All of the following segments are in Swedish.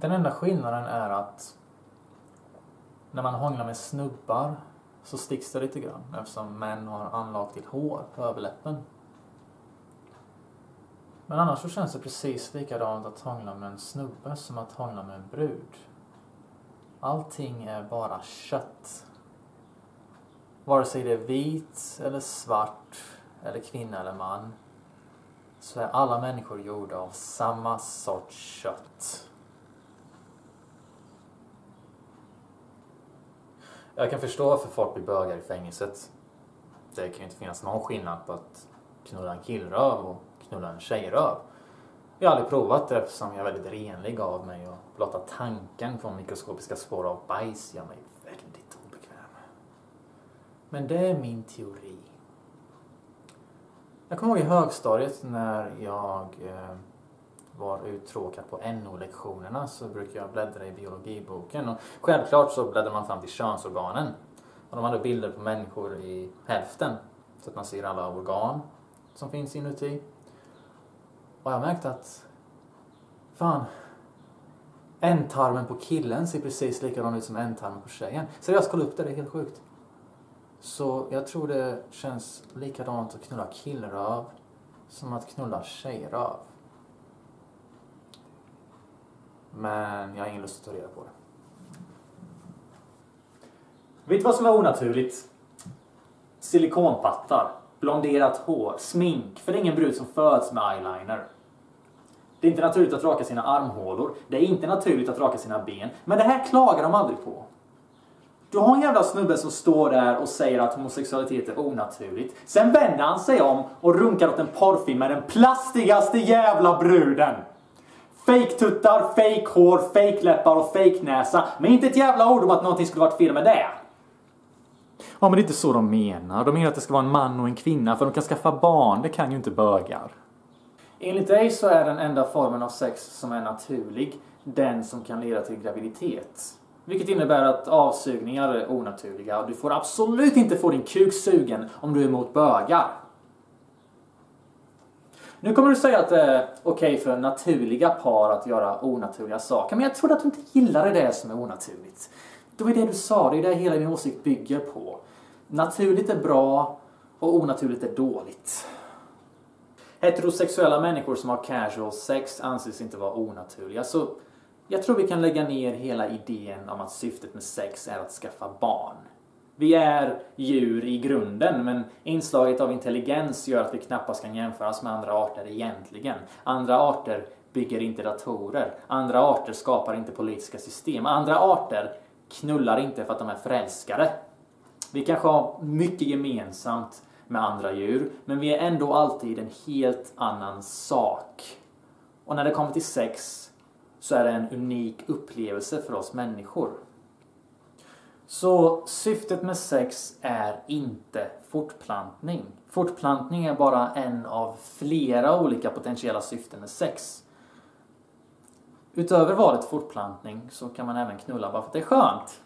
Den enda skillnaden är att när man hånglar med snubbar så sticks det lite grann eftersom män har anlag till hår på överläppen. Men annars så känns det precis likadant att hångla med en snubbe som att hångla med en brud. Allting är bara kött. Vare sig det är vit eller svart eller kvinna eller man så är alla människor gjorda av samma sorts kött. Jag kan förstå varför folk blir bögar i fängelset. Det kan ju inte finnas någon skillnad på att knulla en killröv och knulla en tjejröv. Jag har aldrig provat det eftersom jag är väldigt renlig av mig och blotta tanken på mikroskopiska spår av bajs gör mig väldigt obekväm. Men det är min teori. Jag kommer ihåg i högstadiet när jag eh, var uttråkad på NO-lektionerna så brukade jag bläddra i biologiboken. Och självklart så bläddrar man fram till könsorganen. Och de hade bilder på människor i hälften. Så att man ser alla organ som finns inuti. Och jag märkte att fan, ändtarmen på killen ser precis likadan ut som ändtarmen på tjejen. Så jag upp det, det är helt sjukt. Så jag tror det känns likadant att knulla killröv som att knulla tjejröv. Men jag har ingen lust att ta reda på det. Vet du vad som är onaturligt? Silikonpattar, blonderat hår, smink. För det är ingen brud som föds med eyeliner. Det är inte naturligt att raka sina armhålor. Det är inte naturligt att raka sina ben. Men det här klagar de aldrig på. Du har en jävla snubbe som står där och säger att homosexualitet är onaturligt. Sen vänder han sig om och runkar åt en porrfilm med den plastigaste jävla bruden. Fake-tuttar, fake-hår, fake-läppar och fake-näsa. Men inte ett jävla ord om att någonting skulle varit fel med det. Ja, men det är inte så de menar. De menar att det ska vara en man och en kvinna för de kan skaffa barn. Det kan ju inte bögar. Enligt dig så är den enda formen av sex som är naturlig den som kan leda till graviditet. Vilket innebär att avsugningar är onaturliga och du får absolut inte få din kuk sugen om du är emot bögar. Nu kommer du säga att det är okej för naturliga par att göra onaturliga saker, men jag trodde att du inte gillade det som är onaturligt. Det var det du sa, det är det hela din åsikt bygger på. Naturligt är bra och onaturligt är dåligt. Heterosexuella människor som har casual sex anses inte vara onaturliga, så jag tror vi kan lägga ner hela idén om att syftet med sex är att skaffa barn. Vi är djur i grunden, men inslaget av intelligens gör att vi knappast kan jämföras med andra arter egentligen. Andra arter bygger inte datorer. Andra arter skapar inte politiska system. Andra arter knullar inte för att de är förälskade. Vi kanske har mycket gemensamt med andra djur, men vi är ändå alltid en helt annan sak. Och när det kommer till sex så är det en unik upplevelse för oss människor. Så syftet med sex är inte fortplantning. Fortplantning är bara en av flera olika potentiella syften med sex. Utöver valet fortplantning så kan man även knulla bara för att det är skönt.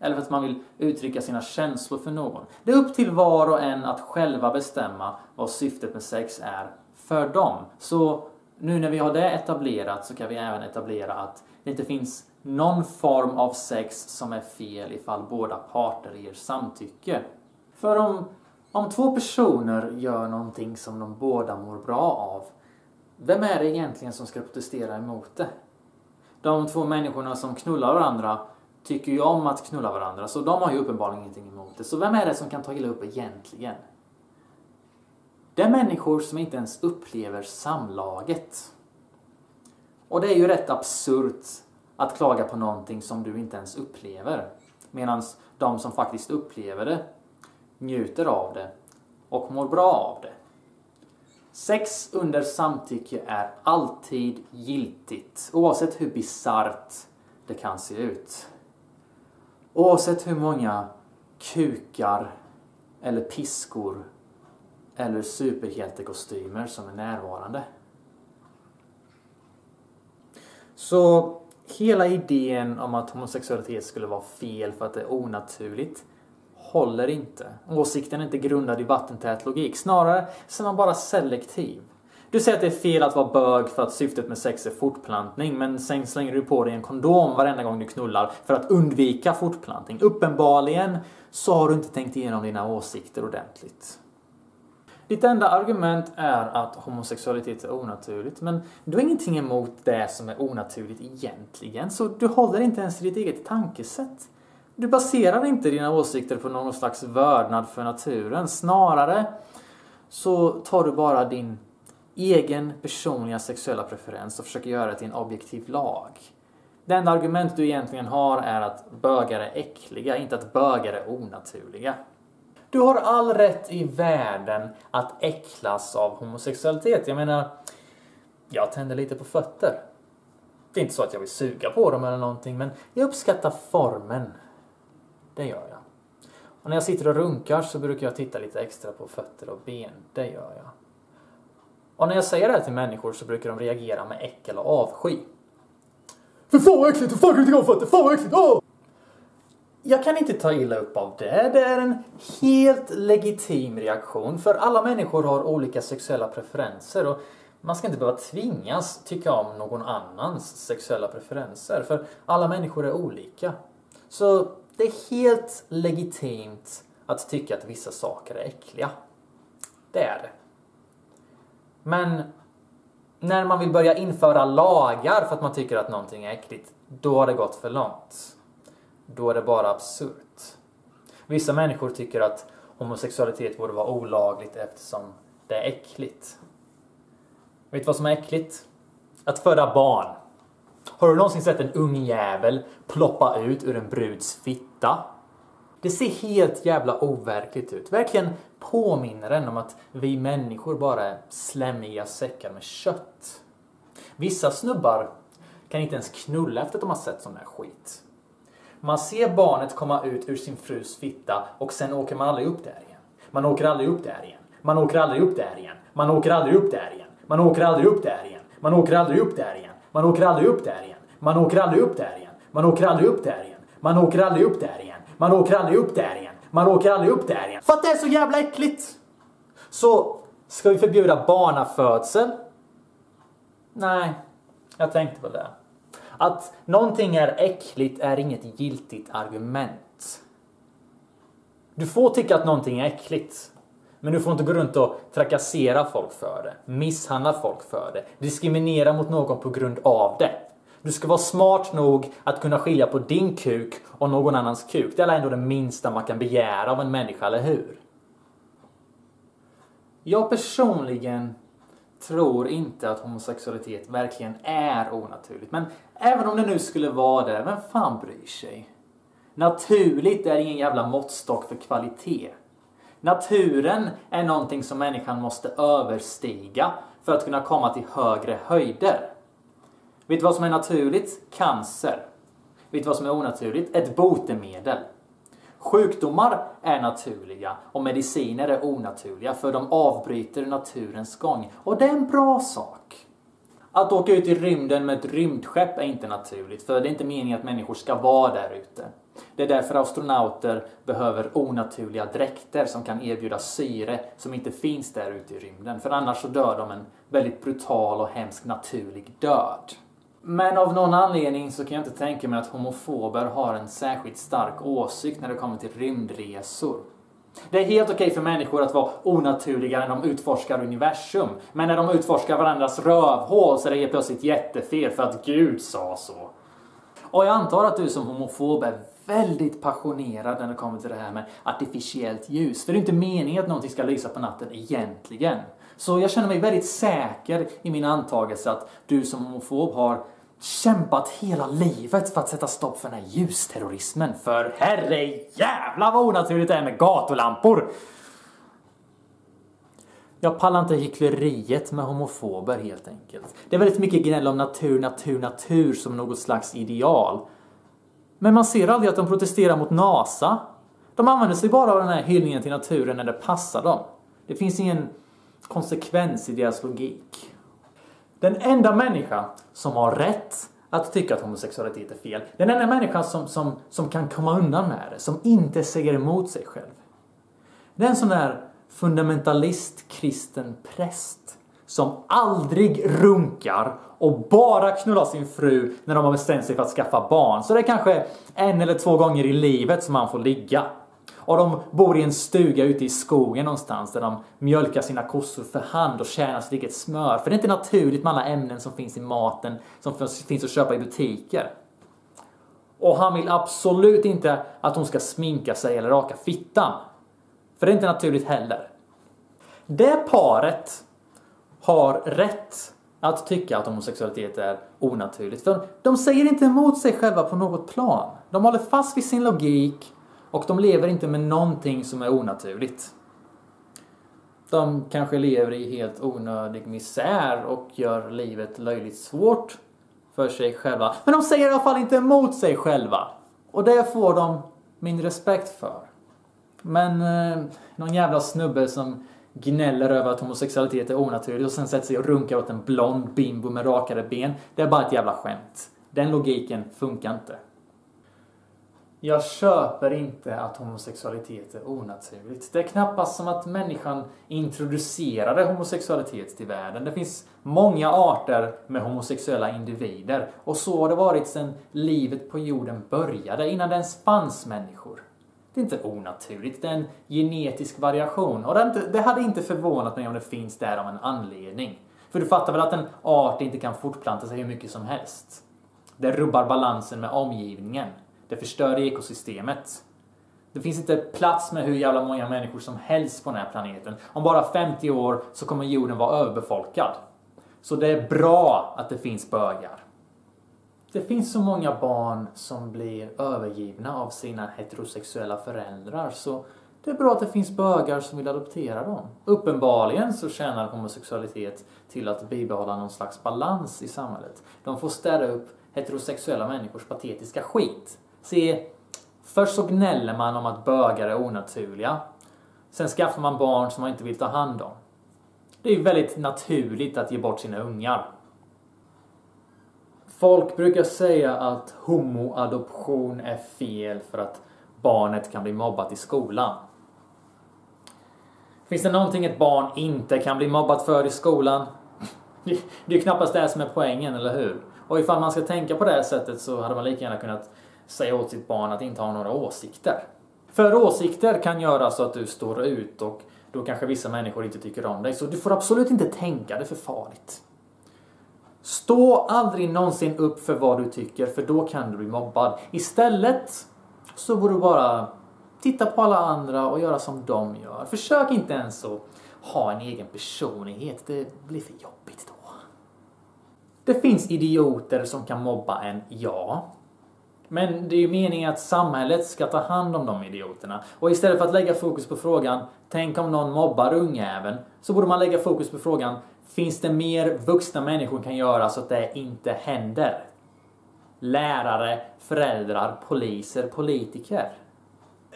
Eller för att man vill uttrycka sina känslor för någon. Det är upp till var och en att själva bestämma vad syftet med sex är för dem. Så nu när vi har det etablerat så kan vi även etablera att det inte finns någon form av sex som är fel ifall båda parter ger samtycke. För om, om två personer gör någonting som de båda mår bra av, vem är det egentligen som ska protestera emot det? De två människorna som knullar varandra tycker ju om att knulla varandra, så de har ju uppenbarligen ingenting emot det. Så vem är det som kan ta illa upp egentligen? Det är människor som inte ens upplever samlaget. Och det är ju rätt absurt att klaga på någonting som du inte ens upplever. Medan de som faktiskt upplever det njuter av det och mår bra av det. Sex under samtycke är alltid giltigt, oavsett hur bisarrt det kan se ut. Oavsett hur många kukar eller piskor eller superhjältekostymer som är närvarande. Så hela idén om att homosexualitet skulle vara fel för att det är onaturligt håller inte. Åsikten är inte grundad i vattentät logik. Snarare så är man bara selektiv. Du säger att det är fel att vara bög för att syftet med sex är fortplantning, men sen slänger du på dig en kondom varenda gång du knullar för att undvika fortplantning. Uppenbarligen så har du inte tänkt igenom dina åsikter ordentligt. Ditt enda argument är att homosexualitet är onaturligt, men du har ingenting emot det som är onaturligt egentligen, så du håller inte ens i ditt eget tankesätt. Du baserar inte dina åsikter på någon slags vördnad för naturen, snarare så tar du bara din egen personliga sexuella preferens och försöker göra det till en objektiv lag. Det enda argument du egentligen har är att bögar är äckliga, inte att bögar är onaturliga. Du har all rätt i världen att äcklas av homosexualitet. Jag menar, jag tänder lite på fötter. Det är inte så att jag vill suga på dem eller någonting, men jag uppskattar formen. Det gör jag. Och när jag sitter och runkar så brukar jag titta lite extra på fötter och ben. Det gör jag. Och när jag säger det här till människor så brukar de reagera med äckel och avsky. För fan vad äckligt! Hur fan kan du tycka om fötter? Fan vad äckligt! Åh! Jag kan inte ta illa upp av det. Det är en helt legitim reaktion. För alla människor har olika sexuella preferenser och man ska inte behöva tvingas tycka om någon annans sexuella preferenser. För alla människor är olika. Så det är helt legitimt att tycka att vissa saker är äckliga. Det är det. Men när man vill börja införa lagar för att man tycker att någonting är äckligt, då har det gått för långt. Då är det bara absurt. Vissa människor tycker att homosexualitet borde vara olagligt eftersom det är äckligt. Vet du vad som är äckligt? Att föda barn. Har du någonsin sett en ung jävel ploppa ut ur en bruds fitta? Det ser helt jävla overkligt ut. Verkligen påminner den om att vi människor bara är slemmiga säckar med kött. Vissa snubbar kan inte ens knulla efter att de har sett sån här skit. Man ser barnet komma ut ur sin frus fitta och sen åker man aldrig upp där igen. Man åker aldrig upp där igen. Man åker aldrig upp där igen. Man åker aldrig upp där igen. Man åker aldrig upp där igen. Man åker aldrig upp där igen. Man åker aldrig upp där igen. Man åker aldrig upp där igen. Man åker aldrig upp där igen. Man åker aldrig upp där igen. Man åker aldrig upp där igen. Man åker aldrig upp där igen. För att det är så jävla äckligt! Så, ska vi förbjuda barnafödsel? Nej, jag tänkte på det. Att någonting är äckligt är inget giltigt argument. Du får tycka att någonting är äckligt. Men du får inte gå runt och trakassera folk för det, misshandla folk för det, diskriminera mot någon på grund av det. Du ska vara smart nog att kunna skilja på din kuk och någon annans kuk. Det är ändå det minsta man kan begära av en människa, eller hur? Jag personligen tror inte att homosexualitet verkligen är onaturligt. Men även om det nu skulle vara det, vem fan bryr sig? Naturligt är ingen jävla måttstock för kvalitet. Naturen är någonting som människan måste överstiga för att kunna komma till högre höjder. Vet du vad som är naturligt? Cancer. Vet du vad som är onaturligt? Ett botemedel. Sjukdomar är naturliga och mediciner är onaturliga för de avbryter naturens gång. Och det är en bra sak. Att åka ut i rymden med ett rymdskepp är inte naturligt för det är inte meningen att människor ska vara där ute. Det är därför astronauter behöver onaturliga dräkter som kan erbjuda syre som inte finns där ute i rymden. För annars så dör de en väldigt brutal och hemsk naturlig död. Men av någon anledning så kan jag inte tänka mig att homofober har en särskilt stark åsikt när det kommer till rymdresor. Det är helt okej för människor att vara onaturliga när de utforskar universum. Men när de utforskar varandras rövhål så är det helt plötsligt jättefel för att Gud sa så. Och jag antar att du som homofob är väldigt passionerad när det kommer till det här med artificiellt ljus. För det är inte meningen att någonting ska lysa på natten egentligen. Så jag känner mig väldigt säker i min antagelse att du som homofob har kämpat hela livet för att sätta stopp för den här ljusterrorismen. För herre jävla vad onaturligt det är med gatulampor! Jag pallar inte hyckleriet med homofober helt enkelt. Det är väldigt mycket gnäll om natur, natur, natur som något slags ideal. Men man ser aldrig att de protesterar mot NASA. De använder sig bara av den här hyllningen till naturen när det passar dem. Det finns ingen konsekvens i deras logik. Den enda människa som har rätt att tycka att homosexualitet är fel, den enda människan som, som, som kan komma undan med det, som inte säger emot sig själv. Det är en sån där fundamentalist kristen präst som aldrig runkar och bara knullar sin fru när de har bestämt sig för att skaffa barn. Så det är kanske en eller två gånger i livet som man får ligga. Och de bor i en stuga ute i skogen någonstans där de mjölkar sina kossor för hand och tjänar sitt eget smör. För det är inte naturligt med alla ämnen som finns i maten som finns att köpa i butiker. Och han vill absolut inte att hon ska sminka sig eller raka fittan. För det är inte naturligt heller. Det paret har rätt att tycka att homosexualitet är onaturligt. För de säger inte emot sig själva på något plan. De håller fast vid sin logik och de lever inte med någonting som är onaturligt. De kanske lever i helt onödig misär och gör livet löjligt svårt för sig själva. Men de säger i alla fall inte emot sig själva. Och det får de min respekt för. Men eh, någon jävla snubbe som gnäller över att homosexualitet är onaturligt och sen sätter sig och runkar åt en blond bimbo med rakare ben. Det är bara ett jävla skämt. Den logiken funkar inte. Jag köper inte att homosexualitet är onaturligt. Det är knappast som att människan introducerade homosexualitet till världen. Det finns många arter med homosexuella individer och så har det varit sedan livet på jorden började, innan det ens fanns människor. Det är inte onaturligt, det är en genetisk variation. Och det hade inte förvånat mig om det finns där av en anledning. För du fattar väl att en art inte kan fortplanta sig hur mycket som helst? Det rubbar balansen med omgivningen. Det förstör ekosystemet. Det finns inte plats med hur jävla många människor som helst på den här planeten. Om bara 50 år så kommer jorden vara överbefolkad. Så det är bra att det finns bögar. Det finns så många barn som blir övergivna av sina heterosexuella föräldrar så det är bra att det finns bögar som vill adoptera dem. Uppenbarligen så tjänar homosexualitet till att bibehålla någon slags balans i samhället. De får städa upp heterosexuella människors patetiska skit. Se, först så gnäller man om att bögar är onaturliga. Sen skaffar man barn som man inte vill ta hand om. Det är ju väldigt naturligt att ge bort sina ungar. Folk brukar säga att homoadoption är fel för att barnet kan bli mobbat i skolan. Finns det någonting ett barn inte kan bli mobbat för i skolan? Det är ju knappast det som är poängen, eller hur? Och ifall man ska tänka på det här sättet så hade man lika gärna kunnat säga åt sitt barn att inte ha några åsikter. För åsikter kan göra så att du står ut och då kanske vissa människor inte tycker om dig. Så du får absolut inte tänka det för farligt. Stå aldrig någonsin upp för vad du tycker för då kan du bli mobbad. Istället så borde du bara titta på alla andra och göra som de gör. Försök inte ens att ha en egen personlighet. Det blir för jobbigt då. Det finns idioter som kan mobba en, ja. Men det är ju meningen att samhället ska ta hand om de idioterna. Och istället för att lägga fokus på frågan Tänk om någon mobbar ungjäveln. Så borde man lägga fokus på frågan Finns det mer vuxna människor kan göra så att det inte händer? Lärare, föräldrar, poliser, politiker.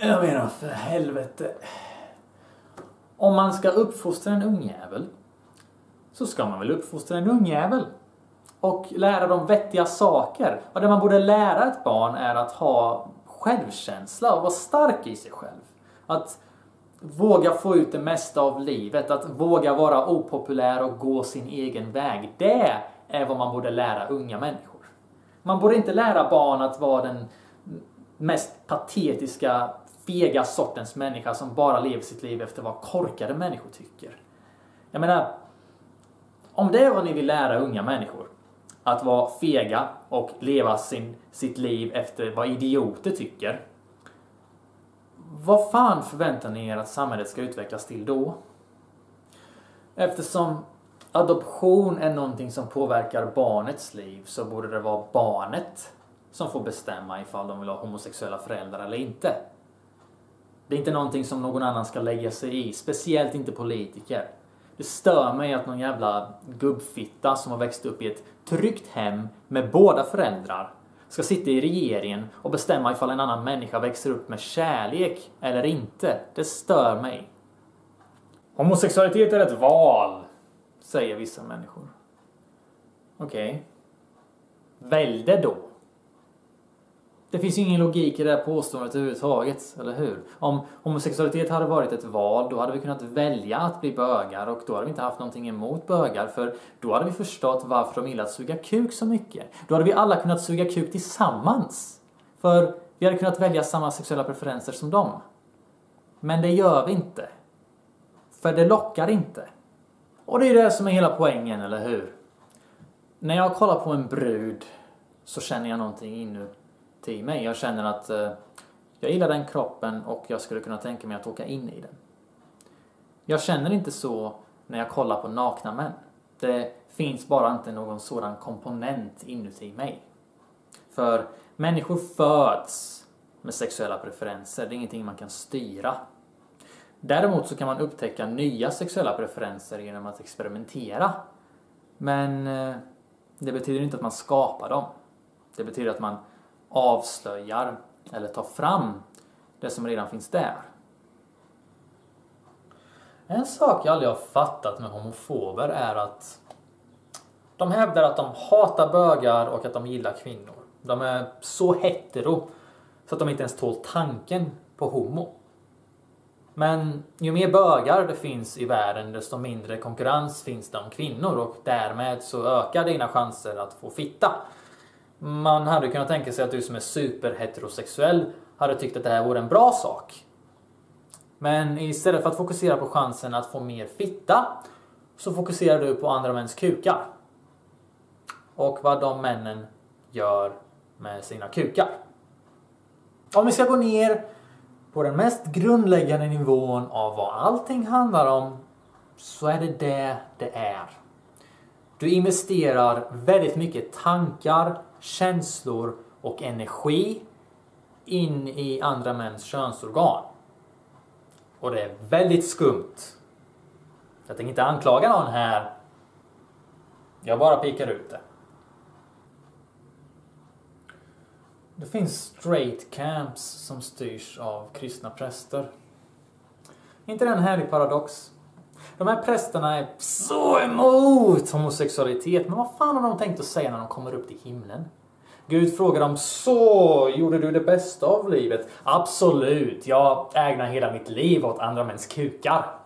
Jag menar för helvete. Om man ska uppfostra en ungjävel så ska man väl uppfostra en ungjävel? Och lära dem vettiga saker. Och det man borde lära ett barn är att ha självkänsla och vara stark i sig själv. Att våga få ut det mesta av livet, att våga vara opopulär och gå sin egen väg. Det är vad man borde lära unga människor. Man borde inte lära barn att vara den mest patetiska, fega sortens människa som bara lever sitt liv efter vad korkade människor tycker. Jag menar, om det är vad ni vill lära unga människor, att vara fega och leva sin, sitt liv efter vad idioter tycker. Vad fan förväntar ni er att samhället ska utvecklas till då? Eftersom adoption är någonting som påverkar barnets liv så borde det vara barnet som får bestämma ifall de vill ha homosexuella föräldrar eller inte. Det är inte någonting som någon annan ska lägga sig i, speciellt inte politiker. Det stör mig att någon jävla gubbfitta som har växt upp i ett tryggt hem med båda föräldrar ska sitta i regeringen och bestämma ifall en annan människa växer upp med kärlek eller inte. Det stör mig. Homosexualitet är ett val, säger vissa människor. Okej. Okay. Välj det då. Det finns ju ingen logik i det här påståendet överhuvudtaget, eller hur? Om homosexualitet hade varit ett val, då hade vi kunnat välja att bli bögar och då hade vi inte haft någonting emot bögar för då hade vi förstått varför de gillar att suga kuk så mycket. Då hade vi alla kunnat suga kuk tillsammans. För vi hade kunnat välja samma sexuella preferenser som dem. Men det gör vi inte. För det lockar inte. Och det är ju det som är hela poängen, eller hur? När jag kollar på en brud så känner jag någonting inuti mig. Jag känner att eh, jag gillar den kroppen och jag skulle kunna tänka mig att åka in i den. Jag känner inte så när jag kollar på nakna män. Det finns bara inte någon sådan komponent inuti mig. För människor föds med sexuella preferenser. Det är ingenting man kan styra. Däremot så kan man upptäcka nya sexuella preferenser genom att experimentera. Men eh, det betyder inte att man skapar dem. Det betyder att man avslöjar eller tar fram det som redan finns där. En sak jag aldrig har fattat med homofober är att de hävdar att de hatar bögar och att de gillar kvinnor. De är så hetero så att de inte ens tål tanken på homo. Men ju mer bögar det finns i världen desto mindre konkurrens finns det om kvinnor och därmed så ökar dina chanser att få fitta. Man hade kunnat tänka sig att du som är superheterosexuell hade tyckt att det här vore en bra sak. Men istället för att fokusera på chansen att få mer fitta så fokuserar du på andra mäns kukar. Och vad de männen gör med sina kukar. Om vi ska gå ner på den mest grundläggande nivån av vad allting handlar om så är det det det är. Du investerar väldigt mycket tankar, känslor och energi in i andra mäns könsorgan. Och det är väldigt skumt. Jag tänker inte anklaga någon här. Jag bara pekar ut det. Det finns straight camps som styrs av kristna präster. inte det en härlig paradox? De här prästerna är så emot homosexualitet, men vad fan har de tänkt att säga när de kommer upp till himlen? Gud frågar dem så, gjorde du det bästa av livet? Absolut, jag ägnar hela mitt liv åt andra mäns kukar.